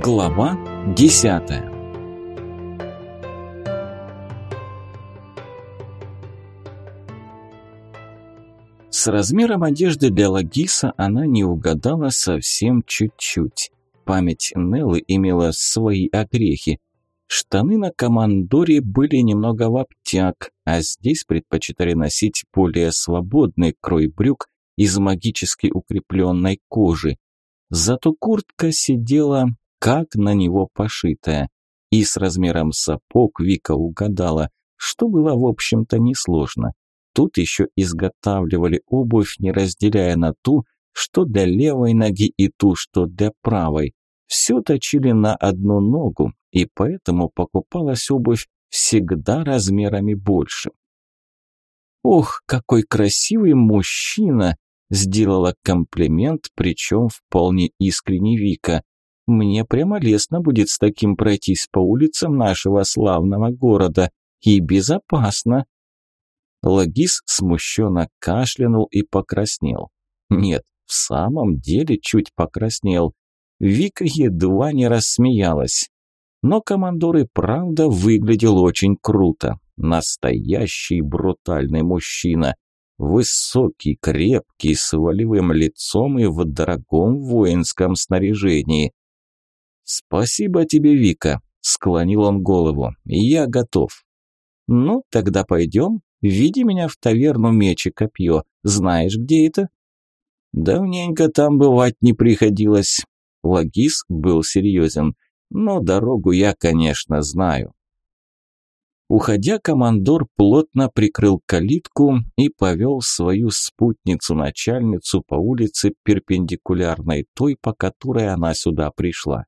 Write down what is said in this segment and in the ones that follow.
Глава десятая С размером одежды для Лагиса она не угадала совсем чуть-чуть. Память Неллы имела свои огрехи. Штаны на командоре были немного в обтяг, а здесь предпочитали носить более свободный крой брюк из магически укрепленной кожи. Зато куртка сидела как на него пошитая. И с размером сапог Вика угадала, что было в общем-то несложно. Тут еще изготавливали обувь, не разделяя на ту, что для левой ноги и ту, что для правой. Все точили на одну ногу, и поэтому покупалась обувь всегда размерами больше. «Ох, какой красивый мужчина!» – сделала комплимент, причем вполне искренне Вика. «Мне прямо лестно будет с таким пройтись по улицам нашего славного города. И безопасно!» Лагис смущенно кашлянул и покраснел. Нет, в самом деле чуть покраснел. Вика едва не рассмеялась. Но командор и правда выглядел очень круто. Настоящий брутальный мужчина. Высокий, крепкий, с волевым лицом и в дорогом воинском снаряжении. «Спасибо тебе, Вика», – склонил он голову. «Я готов». «Ну, тогда пойдем. Веди меня в таверну меч и копье. Знаешь, где это?» «Давненько там бывать не приходилось». Лагис был серьезен. «Но дорогу я, конечно, знаю». Уходя, командор плотно прикрыл калитку и повел свою спутницу-начальницу по улице, перпендикулярной той, по которой она сюда пришла.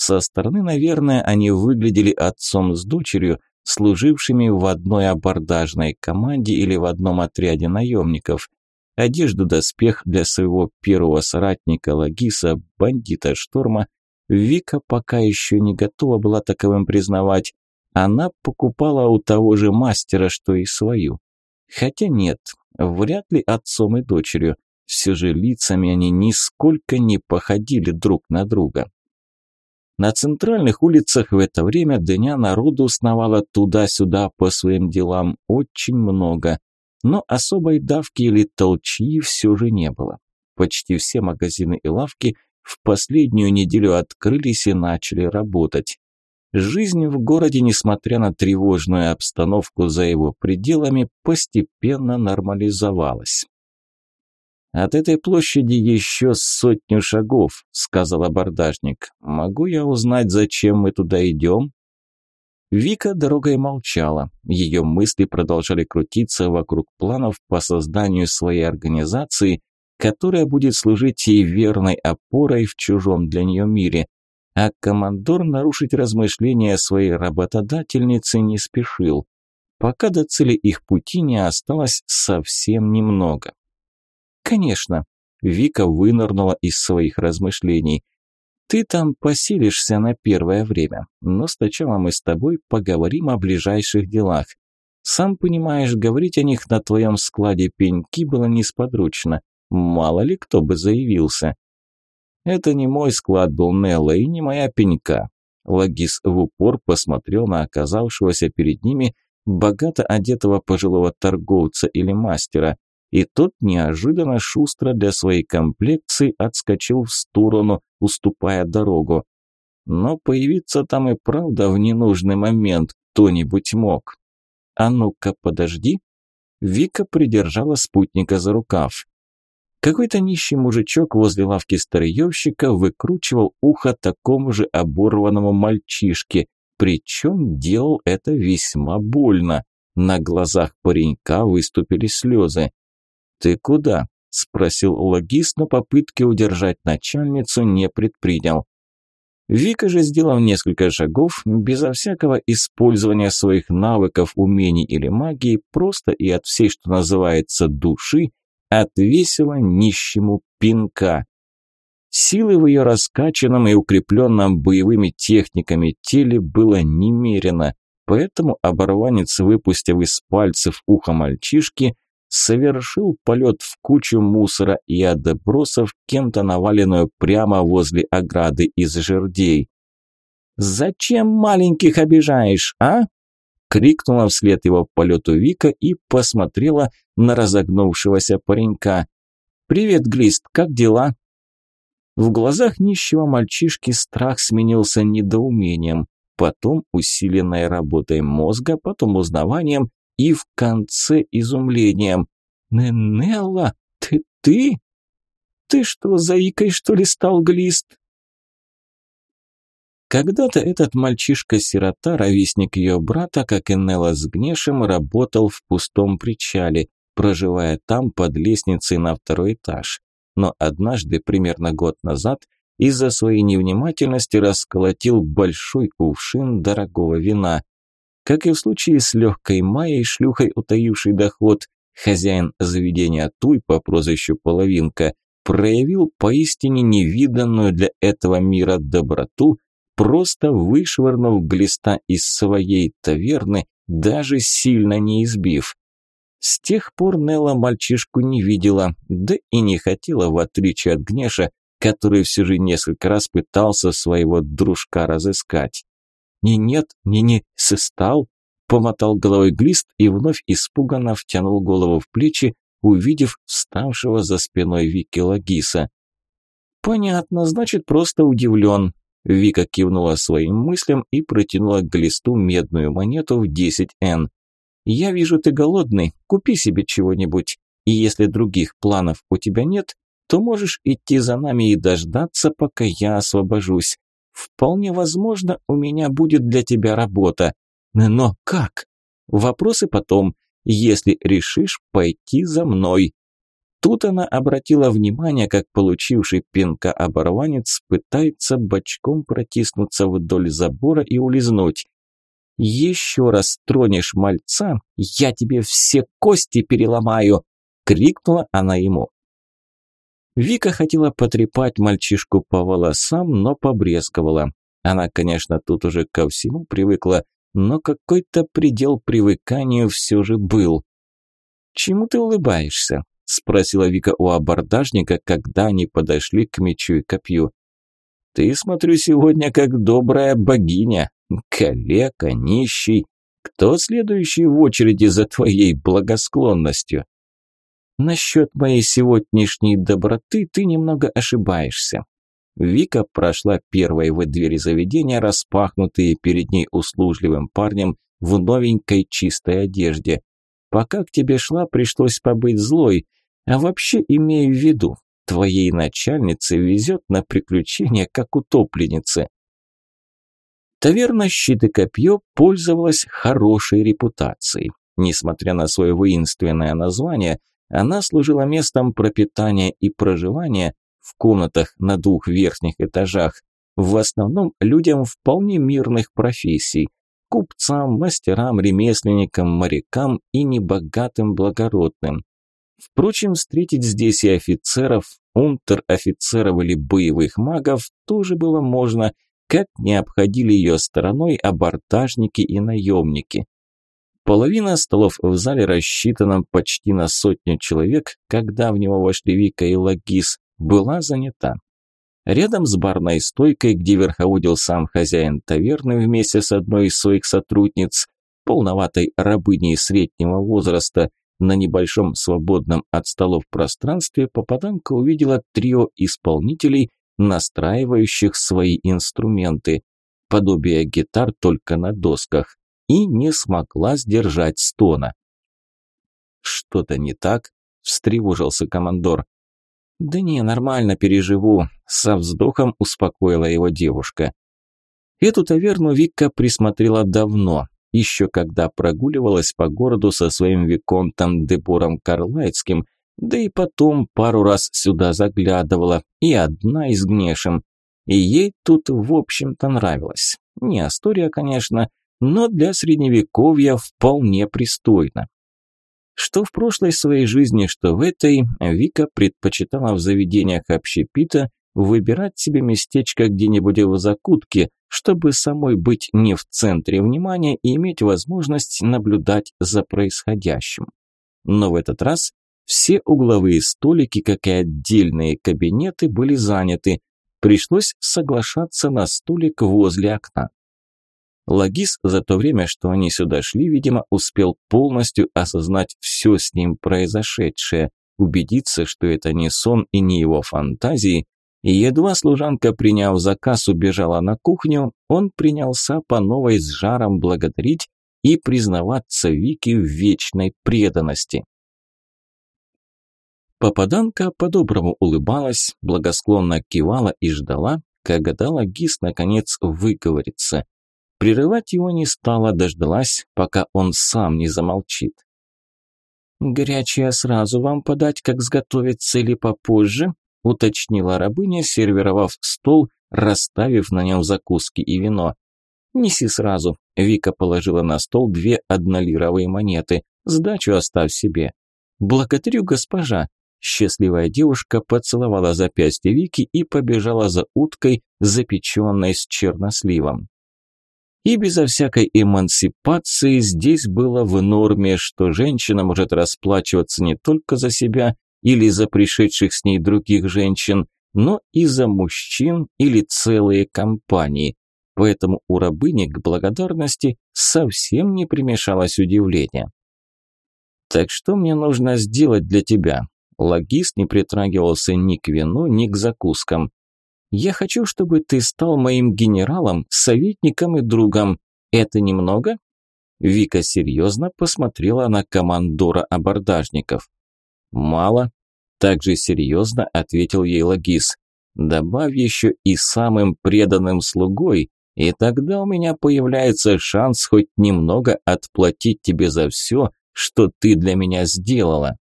Со стороны, наверное, они выглядели отцом с дочерью, служившими в одной абордажной команде или в одном отряде наемников. Одежду-доспех для своего первого соратника Лагиса, бандита Шторма, Вика пока еще не готова была таковым признавать. Она покупала у того же мастера, что и свою. Хотя нет, вряд ли отцом и дочерью. Все же лицами они нисколько не походили друг на друга. На центральных улицах в это время дня народу сновало туда-сюда по своим делам очень много, но особой давки или толчьи все же не было. Почти все магазины и лавки в последнюю неделю открылись и начали работать. Жизнь в городе, несмотря на тревожную обстановку за его пределами, постепенно нормализовалась. «От этой площади еще сотню шагов», – сказал абордажник. «Могу я узнать, зачем мы туда идем?» Вика дорогой молчала. Ее мысли продолжали крутиться вокруг планов по созданию своей организации, которая будет служить ей верной опорой в чужом для нее мире. А командор нарушить размышления своей работодательницы не спешил. Пока до цели их пути не осталось совсем немного. «Конечно», – Вика вынырнула из своих размышлений. «Ты там поселишься на первое время, но сначала мы с тобой поговорим о ближайших делах. Сам понимаешь, говорить о них на твоем складе пеньки было несподручно. Мало ли кто бы заявился». «Это не мой склад был, Нелла, и не моя пенька». Лагис в упор посмотрел на оказавшегося перед ними богато одетого пожилого торговца или мастера – и тот неожиданно шустро для своей комплекции отскочил в сторону, уступая дорогу. Но появиться там и правда в ненужный момент кто-нибудь мог. «А ну-ка, подожди!» Вика придержала спутника за рукав. Какой-то нищий мужичок возле лавки старьевщика выкручивал ухо такому же оборванному мальчишке, причем делал это весьма больно. На глазах паренька выступили слезы. «Ты куда?» – спросил логист, но попытки удержать начальницу не предпринял. Вика же, сделав несколько шагов, безо всякого использования своих навыков, умений или магии, просто и от всей, что называется, души, отвесила нищему пинка. Силы в ее раскачанном и укрепленном боевыми техниками теле было немерено, поэтому оборванец, выпустив из пальцев ухо мальчишки, совершил полет в кучу мусора и отбросов кем-то наваленную прямо возле ограды из жердей. «Зачем маленьких обижаешь, а?» крикнула вслед его полету Вика и посмотрела на разогнувшегося паренька. «Привет, Глист, как дела?» В глазах нищего мальчишки страх сменился недоумением, потом усиленной работой мозга, потом узнаванием и в конце изумлением. «Ненелла, ты ты? Ты что, заикой что ли стал глист?» Когда-то этот мальчишка-сирота, ровесник ее брата, как и Нелла с Гнешем, работал в пустом причале, проживая там под лестницей на второй этаж. Но однажды, примерно год назад, из-за своей невнимательности расколотил большой кувшин дорогого вина. Как и в случае с легкой Майей, шлюхой, утаившей доход, хозяин заведения Туй по прозвищу Половинка проявил поистине невиданную для этого мира доброту, просто вышвырнув глиста из своей таверны, даже сильно не избив. С тех пор Нелла мальчишку не видела, да и не хотела, в отличие от Гнеша, который все же несколько раз пытался своего дружка разыскать. «Не нет, не не, сыстал?» Помотал головой глист и вновь испуганно втянул голову в плечи, увидев вставшего за спиной Вики Лагиса. «Понятно, значит, просто удивлен». Вика кивнула своим мыслям и протянула к глисту медную монету в 10Н. «Я вижу, ты голодный, купи себе чего-нибудь. И если других планов у тебя нет, то можешь идти за нами и дождаться, пока я освобожусь. Вполне возможно, у меня будет для тебя работа. Но как? Вопросы потом, если решишь пойти за мной. Тут она обратила внимание, как получивший пинка оборванец пытается бочком протиснуться вдоль забора и улизнуть. «Еще раз тронешь мальца, я тебе все кости переломаю!» – крикнула она ему. Вика хотела потрепать мальчишку по волосам, но побрезговала. Она, конечно, тут уже ко всему привыкла, но какой-то предел привыканию все же был. «Чему ты улыбаешься?» – спросила Вика у абордажника, когда они подошли к мечу и копью. «Ты, смотрю, сегодня как добрая богиня, калека, нищий. Кто следующий в очереди за твоей благосклонностью?» Насчет моей сегодняшней доброты ты немного ошибаешься. Вика прошла первой в двери заведения, распахнутые перед ней услужливым парнем в новенькой чистой одежде. Пока к тебе шла, пришлось побыть злой. А вообще имею в виду, твоей начальнице везет на приключения, как утопленнице. Таверна «Щит и копье» пользовалась хорошей репутацией. Несмотря на свое воинственное название, она служила местом пропитания и проживания в комнатах на двух верхних этажах, в основном людям вполне мирных профессий – купцам, мастерам, ремесленникам, морякам и небогатым благородным. Впрочем, встретить здесь и офицеров, унтер-офицеров или боевых магов тоже было можно, как не обходили ее стороной абордажники и наемники. Половина столов в зале рассчитана почти на сотню человек, когда в него вошли Вика и Лагис, была занята. Рядом с барной стойкой, где верховодил сам хозяин таверны вместе с одной из своих сотрудниц, полноватой рабыней среднего возраста, на небольшом свободном от столов пространстве попаданка увидела трио исполнителей, настраивающих свои инструменты. Подобие гитар только на досках и не смогла сдержать стона. «Что-то не так?» – встревожился командор. «Да не, нормально переживу», – со вздохом успокоила его девушка. Эту таверну Вика присмотрела давно, еще когда прогуливалась по городу со своим виконтом Дебором Карлайцким, да и потом пару раз сюда заглядывала, и одна из Гнешем. И ей тут, в общем-то, нравилось. Не Астория, конечно, но для средневековья вполне пристойно. Что в прошлой своей жизни, что в этой, Вика предпочитала в заведениях общепита выбирать себе местечко где-нибудь в закутке, чтобы самой быть не в центре внимания и иметь возможность наблюдать за происходящим. но в этот раз все угловые столики, как и отдельные кабинеты, были заняты. Пришлось соглашаться на столик возле окна. Лагис за то время, что они сюда шли, видимо, успел полностью осознать все с ним произошедшее, убедиться, что это не сон и не его фантазии, и едва служанка, приняв заказ, убежала на кухню, он принялся по новой с жаром благодарить и признаваться Вике в вечной преданности. Попаданка по-доброму улыбалась, благосклонно кивала и ждала, когда Лагис наконец выговорится. Прерывать его не стала, дождалась, пока он сам не замолчит. «Горячее сразу вам подать, как сготовится, или попозже?» – уточнила рабыня, сервировав стол, расставив на нем закуски и вино. «Неси сразу», – Вика положила на стол две однолировые монеты. «Сдачу оставь себе». «Благодарю, госпожа», Счастливая девушка поцеловала запястье Вики и побежала за уткой, запеченной с черносливом. И безо всякой эмансипации здесь было в норме, что женщина может расплачиваться не только за себя или за пришедших с ней других женщин, но и за мужчин или целые компании. Поэтому у рабыни к благодарности совсем не примешалось удивление. «Так что мне нужно сделать для тебя?» Логист не притрагивался ни к вину, ни к закускам. Я хочу, чтобы ты стал моим генералом, советником и другом. Это немного?» Вика серьезно посмотрела на командора абордажников. «Мало», – также серьезно ответил ей Логис. «Добавь еще и самым преданным слугой, и тогда у меня появляется шанс хоть немного отплатить тебе за все, что ты для меня сделала».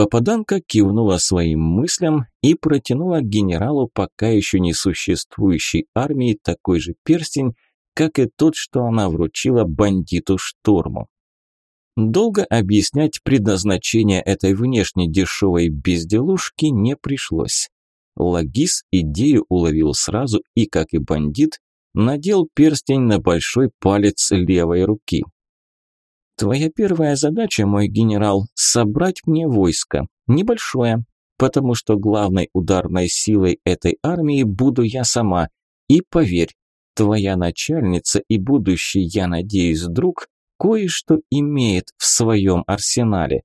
Попаданка кивнула своим мыслям и протянула генералу пока еще не существующей армии такой же перстень, как и тот, что она вручила бандиту Шторму. Долго объяснять предназначение этой внешне дешевой безделушки не пришлось. Лагис идею уловил сразу и, как и бандит, надел перстень на большой палец левой руки. Твоя первая задача, мой генерал, собрать мне войско. Небольшое, потому что главной ударной силой этой армии буду я сама. И поверь, твоя начальница и будущий, я надеюсь, друг, кое-что имеет в своем арсенале.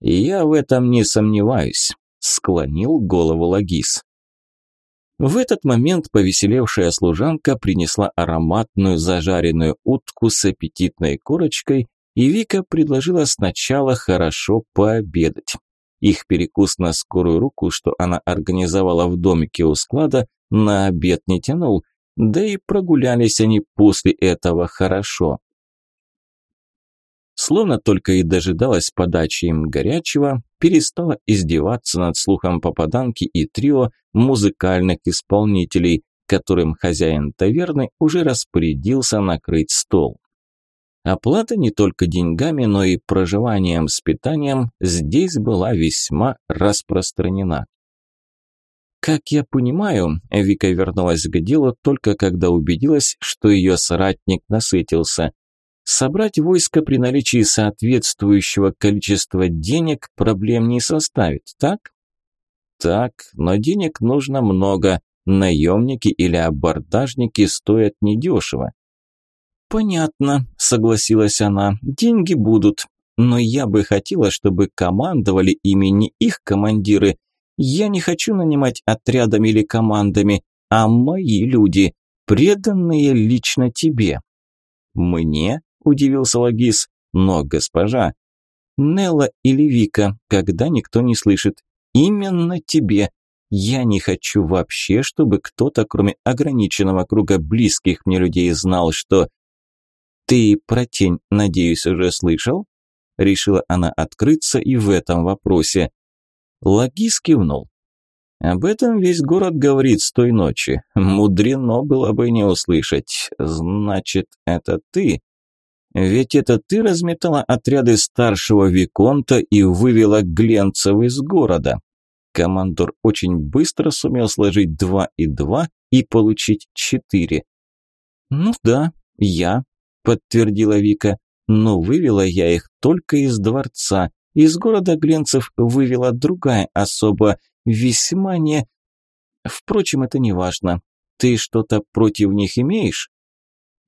Я в этом не сомневаюсь, склонил голову Лагис. В этот момент повеселевшая служанка принесла ароматную зажаренную утку с аппетитной корочкой и Вика предложила сначала хорошо пообедать. Их перекус на скорую руку, что она организовала в домике у склада, на обед не тянул, да и прогулялись они после этого хорошо. Словно только и дожидалась подачи им горячего, перестала издеваться над слухом попаданки и трио музыкальных исполнителей, которым хозяин таверны уже распорядился накрыть стол. Оплата не только деньгами, но и проживанием с питанием здесь была весьма распространена. Как я понимаю, Вика вернулась к делу только когда убедилась, что ее соратник насытился. Собрать войско при наличии соответствующего количества денег проблем не составит, так? Так, но денег нужно много. Наемники или абордажники стоят недешево. «Понятно», – согласилась она, – «деньги будут, но я бы хотела, чтобы командовали ими не их командиры. Я не хочу нанимать отрядами или командами, а мои люди, преданные лично тебе». «Мне?» – удивился Лагис. «Но, госпожа, Нелла или Вика, когда никто не слышит, именно тебе. Я не хочу вообще, чтобы кто-то, кроме ограниченного круга близких мне людей, знал, что «Ты про тень, надеюсь, уже слышал?» Решила она открыться и в этом вопросе. Лагис кивнул. «Об этом весь город говорит с той ночи. Мудрено было бы не услышать. Значит, это ты?» Ведь это ты разметала отряды старшего Виконта и вывела Гленцев из города. Командор очень быстро сумел сложить два и два и получить четыре. Ну да, я, подтвердила Вика. но вывела я их только из дворца. Из города Гленцев вывела другая особа, весьма не... Впрочем, это не важно. Ты что-то против них имеешь?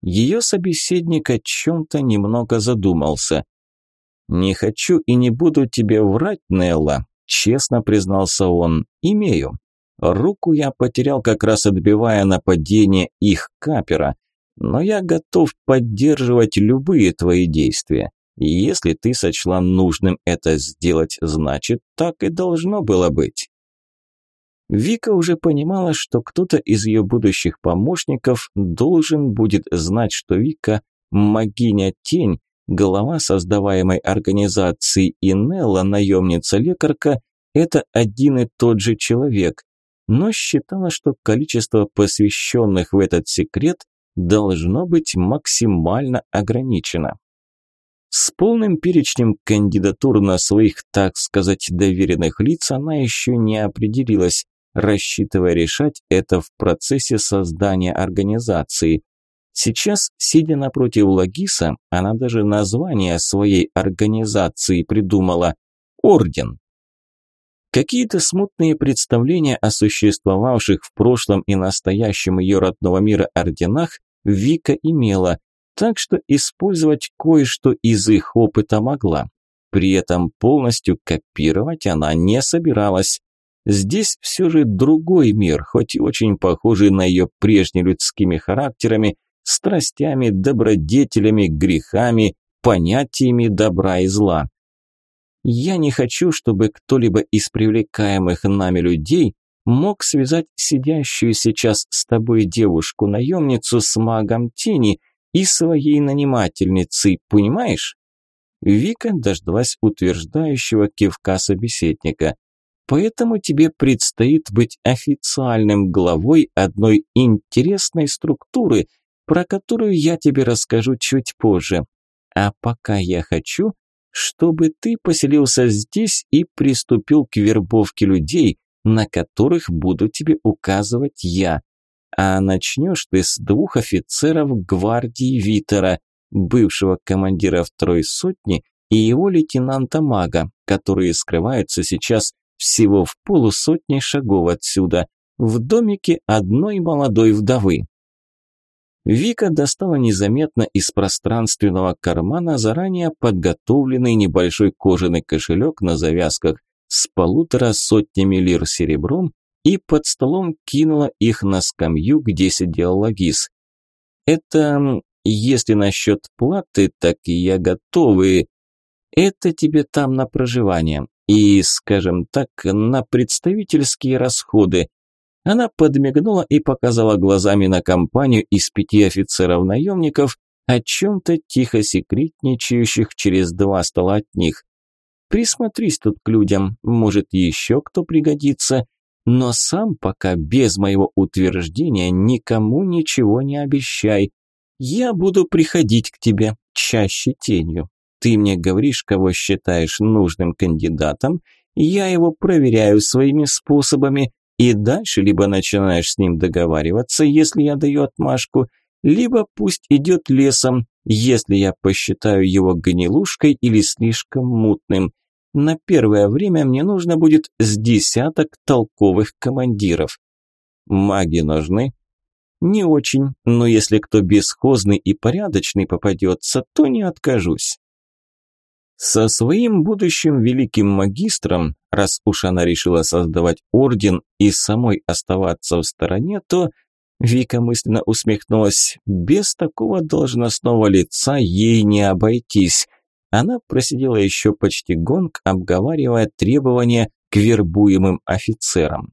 Ее собеседник о чем-то немного задумался. «Не хочу и не буду тебе врать, Нелла», – честно признался он. «Имею. Руку я потерял, как раз отбивая нападение их капера, но я готов поддерживать любые твои действия. Если ты сочла нужным это сделать, значит, так и должно было быть». Вика уже понимала, что кто-то из ее будущих помощников должен будет знать, что Вика – магиня-тень, глава создаваемой организации и Нелла, наемница-лекарка – это один и тот же человек, но считала, что количество посвященных в этот секрет должно быть максимально ограничено. С полным перечнем кандидатур на своих, так сказать, доверенных лиц она еще не определилась, рассчитывая решать это в процессе создания организации. Сейчас, сидя напротив Лагиса, она даже название своей организации придумала – «Орден». Какие-то смутные представления о существовавших в прошлом и настоящем ее родного мира орденах Вика имела, так что использовать кое-что из их опыта могла. При этом полностью копировать она не собиралась. Здесь все же другой мир, хоть и очень похожий на ее прежнелюдскими характерами, страстями, добродетелями, грехами, понятиями добра и зла. Я не хочу, чтобы кто-либо из привлекаемых нами людей мог связать сидящую сейчас с тобой девушку-наемницу с магом тени и своей нанимательницей, понимаешь? Вика дождалась утверждающего кивка собеседника. Поэтому тебе предстоит быть официальным главой одной интересной структуры, про которую я тебе расскажу чуть позже. А пока я хочу, чтобы ты поселился здесь и приступил к вербовке людей, на которых буду тебе указывать я. А начнешь ты с двух офицеров гвардии Витера, бывшего командира второй сотни и его лейтенанта-мага, которые скрываются сейчас всего в полусотни шагов отсюда, в домике одной молодой вдовы. Вика достала незаметно из пространственного кармана заранее подготовленный небольшой кожаный кошелек на завязках с полутора сотнями лир серебром и под столом кинула их на скамью, где сидел Лагис. «Это если насчет платы, так и я готовы. Это тебе там на проживание и, скажем так, на представительские расходы. Она подмигнула и показала глазами на компанию из пяти офицеров-наемников, о чем-то тихо секретничающих через два стола от них. Присмотрись тут к людям, может еще кто пригодится, но сам пока без моего утверждения никому ничего не обещай. Я буду приходить к тебе чаще тенью. Ты мне говоришь, кого считаешь нужным кандидатом, я его проверяю своими способами, и дальше либо начинаешь с ним договариваться, если я даю отмашку, либо пусть идет лесом, если я посчитаю его гнилушкой или слишком мутным. На первое время мне нужно будет с десяток толковых командиров. Маги нужны? Не очень, но если кто бесхозный и порядочный попадется, то не откажусь. Со своим будущим великим магистром, раз уж она решила создавать орден и самой оставаться в стороне, то Вика мысленно усмехнулась. Без такого должностного лица ей не обойтись. Она просидела еще почти гонг, обговаривая требования к вербуемым офицерам.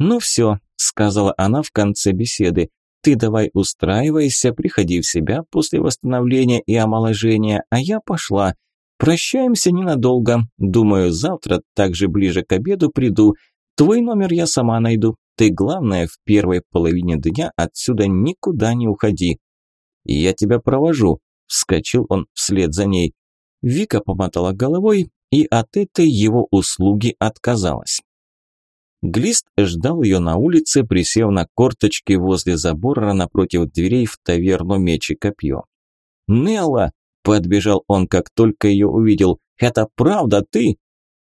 «Ну все», – сказала она в конце беседы, – «ты давай устраивайся, приходи в себя после восстановления и омоложения, а я пошла». Прощаемся ненадолго. Думаю, завтра также ближе к обеду приду. Твой номер я сама найду. Ты, главное, в первой половине дня отсюда никуда не уходи. Я тебя провожу. Вскочил он вслед за ней. Вика помотала головой и от этой его услуги отказалась. Глист ждал ее на улице, присев на корточки возле забора напротив дверей в таверну меч и копье. «Нелла!» Подбежал он, как только ее увидел. «Это правда ты?»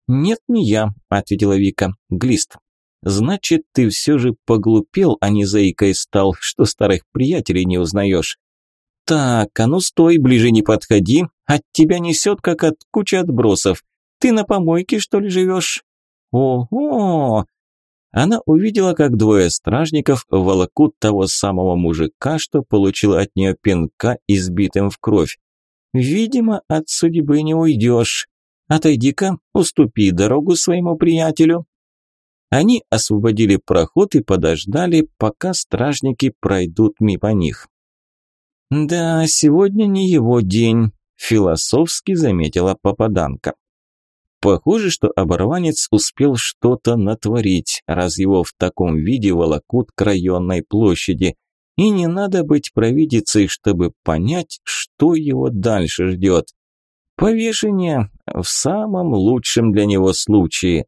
«Нет, не я», – ответила Вика. «Глист, значит, ты все же поглупел, а не заикой стал, что старых приятелей не узнаешь. Так, а ну стой, ближе не подходи, от тебя несет, как от кучи отбросов. Ты на помойке, что ли, живешь?» «Ого!» Она увидела, как двое стражников волокут того самого мужика, что получил от нее пинка, избитым в кровь. «Видимо, от судьбы не уйдешь. Отойди-ка, уступи дорогу своему приятелю». Они освободили проход и подождали, пока стражники пройдут мимо них. «Да, сегодня не его день», – философски заметила попаданка. Похоже, что оборванец успел что-то натворить, раз его в таком виде волокут к районной площади. И не надо быть провидицей, чтобы понять, что его дальше ждет. Повешение в самом лучшем для него случае.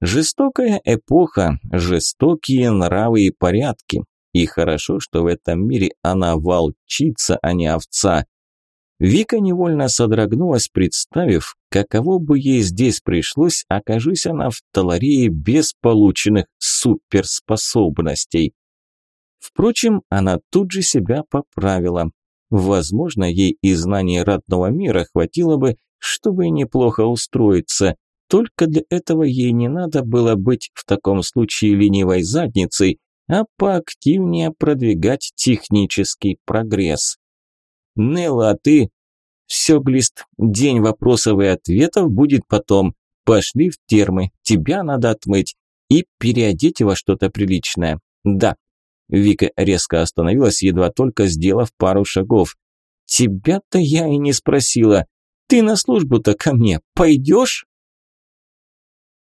Жестокая эпоха, жестокие нравы и порядки. И хорошо, что в этом мире она волчица, а не овца. Вика невольно содрогнулась, представив, каково бы ей здесь пришлось, окажись она в Таларее без полученных суперспособностей. Впрочем, она тут же себя поправила. Возможно, ей и знаний родного мира хватило бы, чтобы неплохо устроиться. Только для этого ей не надо было быть в таком случае ленивой задницей, а поактивнее продвигать технический прогресс. Нелла, а ты? Все, Глист, день вопросов и ответов будет потом. Пошли в термы, тебя надо отмыть и переодеть во что-то приличное. Да. Вика резко остановилась, едва только сделав пару шагов. Тебя-то я и не спросила. Ты на службу-то ко мне пойдешь?